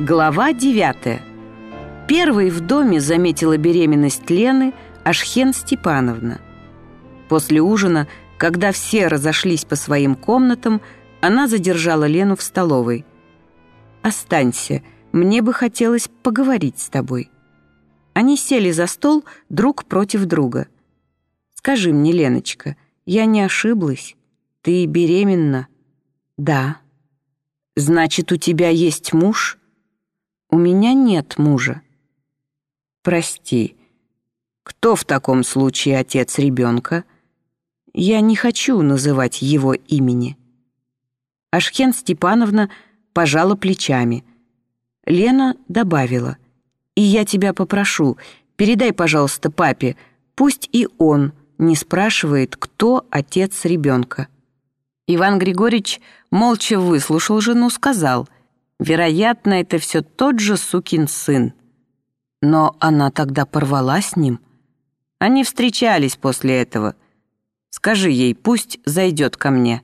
Глава 9. Первой в доме заметила беременность Лены Ашхен Степановна. После ужина, когда все разошлись по своим комнатам, она задержала Лену в столовой. «Останься, мне бы хотелось поговорить с тобой». Они сели за стол друг против друга. «Скажи мне, Леночка, я не ошиблась? Ты беременна?» «Да». «Значит, у тебя есть муж?» «У меня нет мужа». «Прости, кто в таком случае отец ребенка?» «Я не хочу называть его имени». Ашхен Степановна пожала плечами. Лена добавила, «И я тебя попрошу, передай, пожалуйста, папе, пусть и он не спрашивает, кто отец ребенка». Иван Григорьевич молча выслушал жену, сказал, Вероятно, это все тот же сукин сын. Но она тогда порвала с ним. Они встречались после этого. Скажи ей, пусть зайдет ко мне.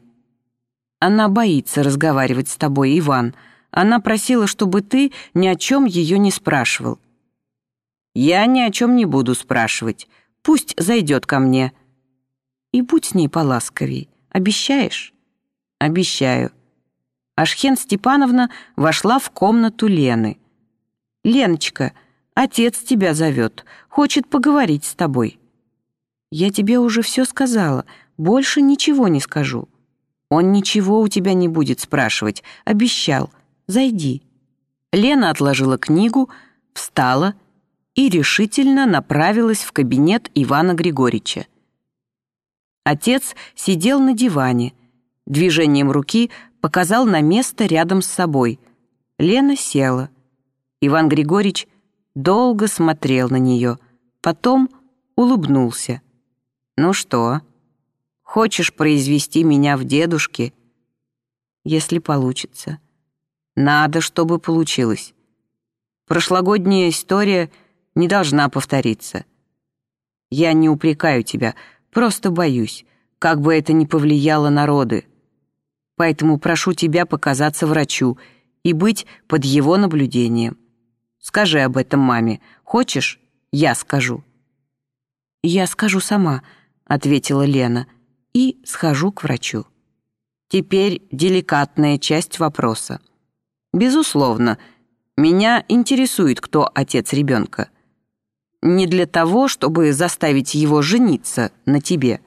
Она боится разговаривать с тобой, Иван. Она просила, чтобы ты ни о чем ее не спрашивал. Я ни о чем не буду спрашивать. Пусть зайдет ко мне. И будь с ней поласковей. Обещаешь? Обещаю. Ашхен Степановна вошла в комнату Лены. «Леночка, отец тебя зовет, хочет поговорить с тобой». «Я тебе уже все сказала, больше ничего не скажу». «Он ничего у тебя не будет спрашивать, обещал. Зайди». Лена отложила книгу, встала и решительно направилась в кабинет Ивана Григорьевича. Отец сидел на диване, движением руки показал на место рядом с собой. Лена села. Иван Григорьевич долго смотрел на нее, потом улыбнулся. «Ну что, хочешь произвести меня в дедушке?» «Если получится». «Надо, чтобы получилось. Прошлогодняя история не должна повториться. Я не упрекаю тебя, просто боюсь, как бы это ни повлияло на роды поэтому прошу тебя показаться врачу и быть под его наблюдением. Скажи об этом маме. Хочешь, я скажу». «Я скажу сама», — ответила Лена, «и схожу к врачу». Теперь деликатная часть вопроса. Безусловно, меня интересует, кто отец ребенка. Не для того, чтобы заставить его жениться на тебе,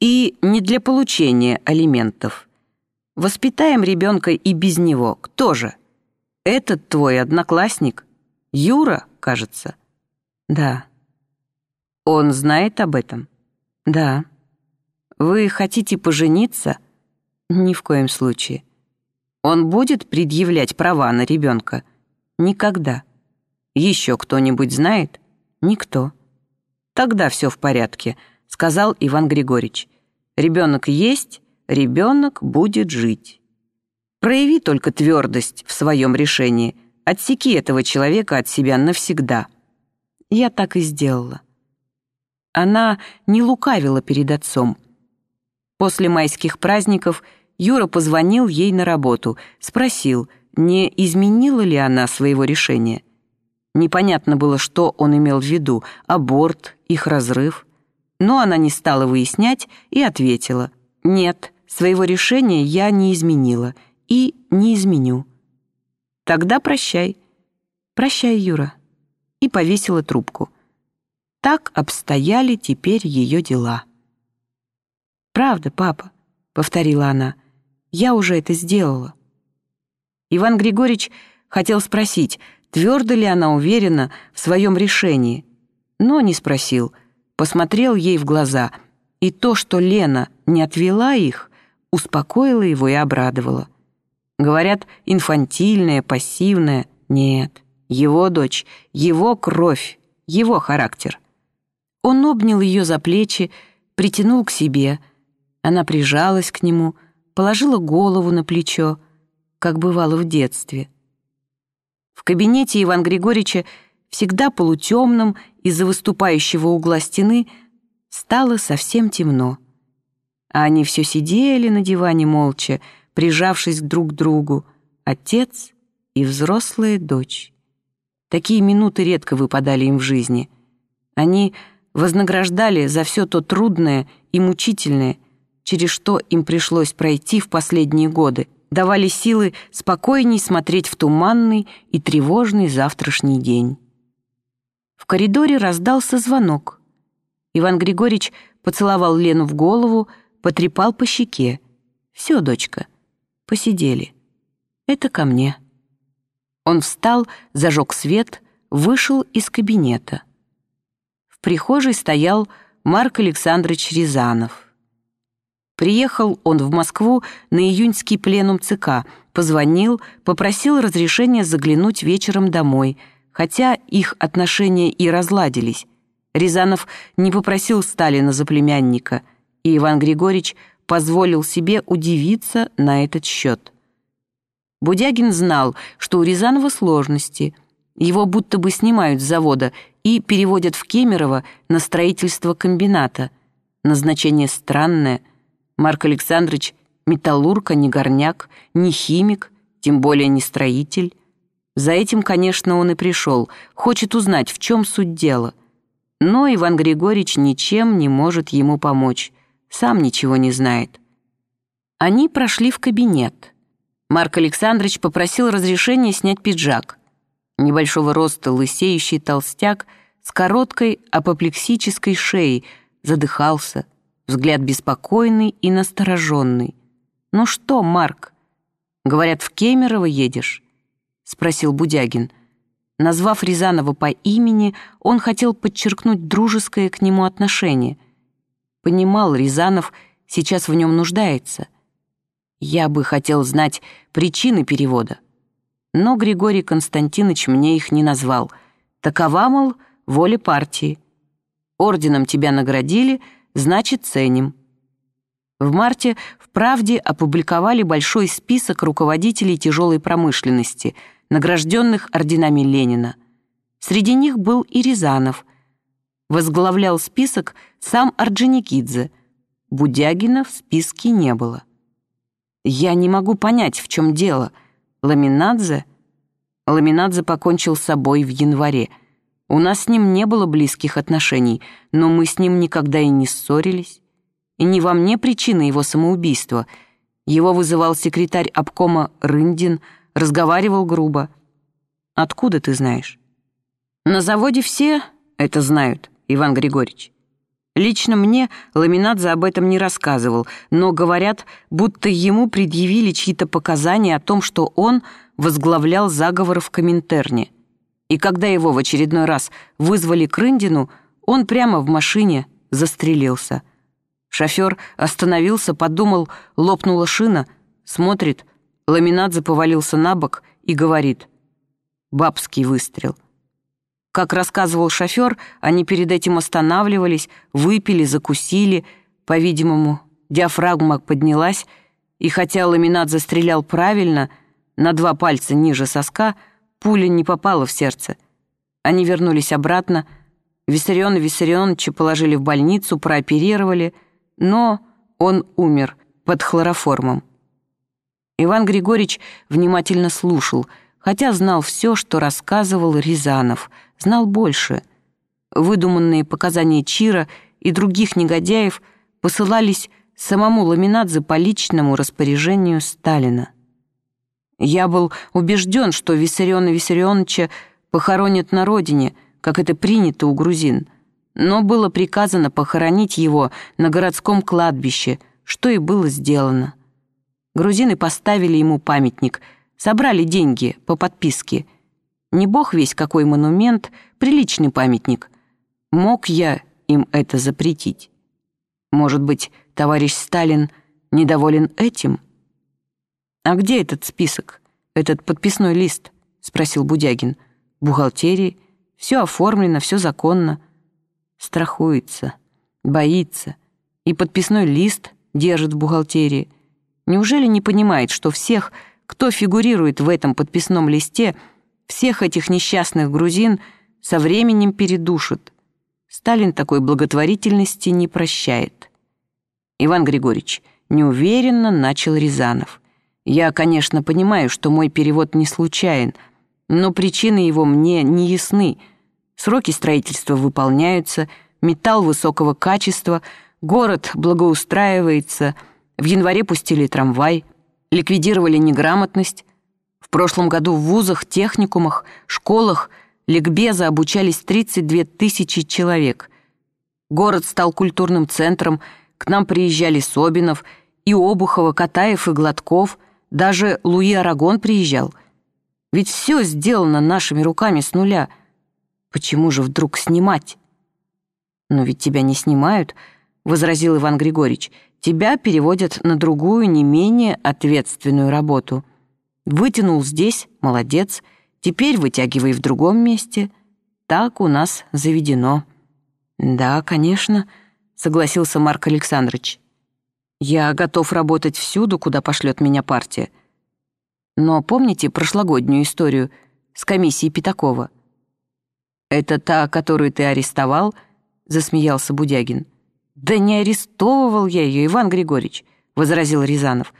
и не для получения алиментов. Воспитаем ребенка и без него. Кто же? Этот твой одноклассник? Юра, кажется? Да. Он знает об этом? Да. Вы хотите пожениться? Ни в коем случае. Он будет предъявлять права на ребенка? Никогда. Еще кто-нибудь знает? Никто. Тогда все в порядке, сказал Иван Григорьевич. Ребенок есть, ребенок будет жить. Прояви только твердость в своем решении, отсеки этого человека от себя навсегда. Я так и сделала. Она не лукавила перед отцом. После майских праздников Юра позвонил ей на работу, спросил, не изменила ли она своего решения. Непонятно было, что он имел в виду, аборт, их разрыв. Но она не стала выяснять и ответила, «Нет, Своего решения я не изменила и не изменю. Тогда прощай. Прощай, Юра. И повесила трубку. Так обстояли теперь ее дела. «Правда, папа», — повторила она, — «я уже это сделала». Иван Григорьевич хотел спросить, твердо ли она уверена в своем решении, но не спросил, посмотрел ей в глаза, и то, что Лена не отвела их, успокоила его и обрадовала. Говорят, инфантильная, пассивная. Нет, его дочь, его кровь, его характер. Он обнял ее за плечи, притянул к себе. Она прижалась к нему, положила голову на плечо, как бывало в детстве. В кабинете Иван Григорьевича, всегда полутемном из-за выступающего угла стены, стало совсем темно а они все сидели на диване молча, прижавшись друг к другу, отец и взрослая дочь. Такие минуты редко выпадали им в жизни. Они вознаграждали за все то трудное и мучительное, через что им пришлось пройти в последние годы, давали силы спокойней смотреть в туманный и тревожный завтрашний день. В коридоре раздался звонок. Иван Григорьевич поцеловал Лену в голову, потрепал по щеке. «Все, дочка, посидели. Это ко мне». Он встал, зажег свет, вышел из кабинета. В прихожей стоял Марк Александрович Рязанов. Приехал он в Москву на июньский пленум ЦК, позвонил, попросил разрешения заглянуть вечером домой, хотя их отношения и разладились. Рязанов не попросил Сталина за племянника, и Иван Григорьевич позволил себе удивиться на этот счет. Будягин знал, что у Рязанова сложности. Его будто бы снимают с завода и переводят в Кемерово на строительство комбината. Назначение странное. Марк Александрович металлург, а не горняк, не химик, тем более не строитель. За этим, конечно, он и пришел, хочет узнать, в чем суть дела. Но Иван Григорьевич ничем не может ему помочь, сам ничего не знает. Они прошли в кабинет. Марк Александрович попросил разрешения снять пиджак. Небольшого роста лысеющий толстяк с короткой апоплексической шеей задыхался, взгляд беспокойный и настороженный. «Ну что, Марк, говорят, в Кемерово едешь?» — спросил Будягин. Назвав Рязанова по имени, он хотел подчеркнуть дружеское к нему отношение. Понимал, Рязанов сейчас в нем нуждается. Я бы хотел знать причины перевода. Но Григорий Константинович мне их не назвал. Такова, мол, воля партии. Орденом тебя наградили, значит, ценим. В марте в «Правде» опубликовали большой список руководителей тяжелой промышленности, награжденных орденами Ленина. Среди них был и Рязанов. Возглавлял список сам Орджоникидзе. Будягина в списке не было. Я не могу понять, в чем дело. Ламинадзе? Ламинадзе покончил с собой в январе. У нас с ним не было близких отношений, но мы с ним никогда и не ссорились. И не во мне причина его самоубийства. Его вызывал секретарь обкома Рындин, разговаривал грубо. Откуда ты знаешь? На заводе все это знают, Иван Григорьевич. Лично мне Ламинадзе об этом не рассказывал, но говорят, будто ему предъявили чьи-то показания о том, что он возглавлял заговор в Коминтерне. И когда его в очередной раз вызвали к Рындину, он прямо в машине застрелился. Шофер остановился, подумал, лопнула шина, смотрит, Ламинадзе повалился на бок и говорит «Бабский выстрел». Как рассказывал шофер, они перед этим останавливались, выпили, закусили. По-видимому, диафрагма поднялась, и хотя ламинат застрелял правильно, на два пальца ниже соска, пуля не попала в сердце. Они вернулись обратно. Виссариона Виссарионовича положили в больницу, прооперировали, но он умер под хлороформом. Иван Григорьевич внимательно слушал, хотя знал все, что рассказывал Рязанов — знал больше. Выдуманные показания Чира и других негодяев посылались самому Ламинадзе по личному распоряжению Сталина. Я был убежден, что Виссариона Виссарионовича похоронят на родине, как это принято у грузин, но было приказано похоронить его на городском кладбище, что и было сделано. Грузины поставили ему памятник, собрали деньги по подписке — не бог весь какой монумент, приличный памятник. Мог я им это запретить? Может быть, товарищ Сталин недоволен этим? «А где этот список, этот подписной лист?» — спросил Будягин. «В бухгалтерии. Все оформлено, все законно. Страхуется, боится. И подписной лист держит в бухгалтерии. Неужели не понимает, что всех, кто фигурирует в этом подписном листе — всех этих несчастных грузин со временем передушат. Сталин такой благотворительности не прощает. Иван Григорьевич неуверенно начал Рязанов. Я, конечно, понимаю, что мой перевод не случайен, но причины его мне не ясны. Сроки строительства выполняются, металл высокого качества, город благоустраивается, в январе пустили трамвай, ликвидировали неграмотность. В прошлом году в вузах, техникумах, школах ликбеза обучались 32 тысячи человек. Город стал культурным центром, к нам приезжали Собинов и Обухова, Катаев и Гладков – даже Луи Арагон приезжал. Ведь все сделано нашими руками с нуля. Почему же вдруг снимать? Но ведь тебя не снимают, возразил Иван Григорьевич. Тебя переводят на другую, не менее ответственную работу. Вытянул здесь, молодец. Теперь вытягивай в другом месте. Так у нас заведено. Да, конечно, согласился Марк Александрович. Я готов работать всюду, куда пошлет меня партия. Но помните прошлогоднюю историю с комиссией Пятакова? «Это та, которую ты арестовал?» — засмеялся Будягин. «Да не арестовывал я ее, Иван Григорьевич», — возразил Рязанов.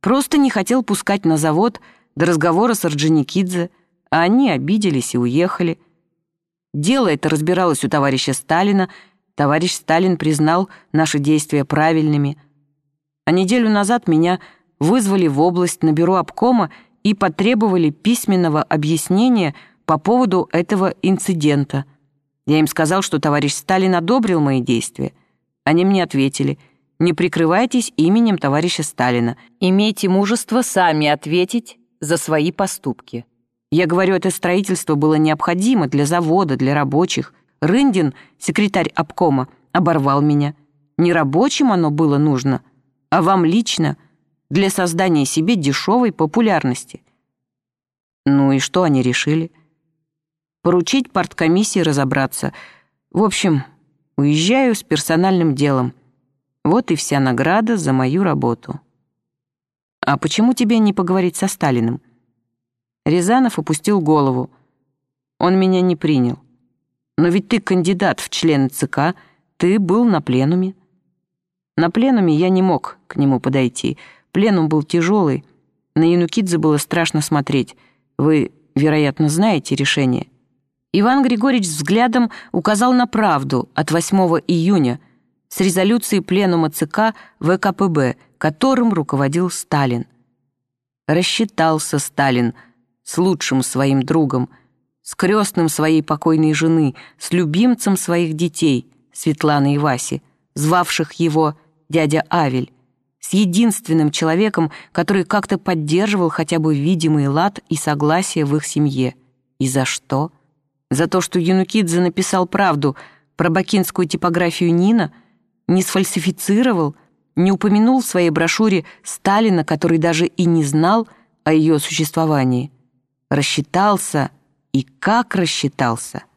«Просто не хотел пускать на завод до разговора с Орджоникидзе, а они обиделись и уехали. Дело это разбиралось у товарища Сталина. Товарищ Сталин признал наши действия правильными — а неделю назад меня вызвали в область на бюро обкома и потребовали письменного объяснения по поводу этого инцидента. Я им сказал, что товарищ Сталин одобрил мои действия. Они мне ответили, не прикрывайтесь именем товарища Сталина, имейте мужество сами ответить за свои поступки. Я говорю, это строительство было необходимо для завода, для рабочих. Рындин, секретарь обкома, оборвал меня. Не рабочим оно было нужно — а вам лично для создания себе дешевой популярности. Ну и что они решили? Поручить парткомиссии разобраться. В общем, уезжаю с персональным делом. Вот и вся награда за мою работу. А почему тебе не поговорить со Сталиным? Рязанов опустил голову. Он меня не принял. Но ведь ты кандидат в члены ЦК, ты был на пленуме. На пленуме я не мог к нему подойти. Пленум был тяжелый. На Янукидзе было страшно смотреть. Вы, вероятно, знаете решение. Иван Григорьевич взглядом указал на правду от 8 июня с резолюцией пленума ЦК ВКПБ, которым руководил Сталин. Рассчитался Сталин с лучшим своим другом, с крестным своей покойной жены, с любимцем своих детей, Светланой и Васи, звавших его дядя Авель, с единственным человеком, который как-то поддерживал хотя бы видимый лад и согласие в их семье. И за что? За то, что Янукидзе написал правду про бакинскую типографию Нина, не сфальсифицировал, не упомянул в своей брошюре Сталина, который даже и не знал о ее существовании. Рассчитался, и как рассчитался —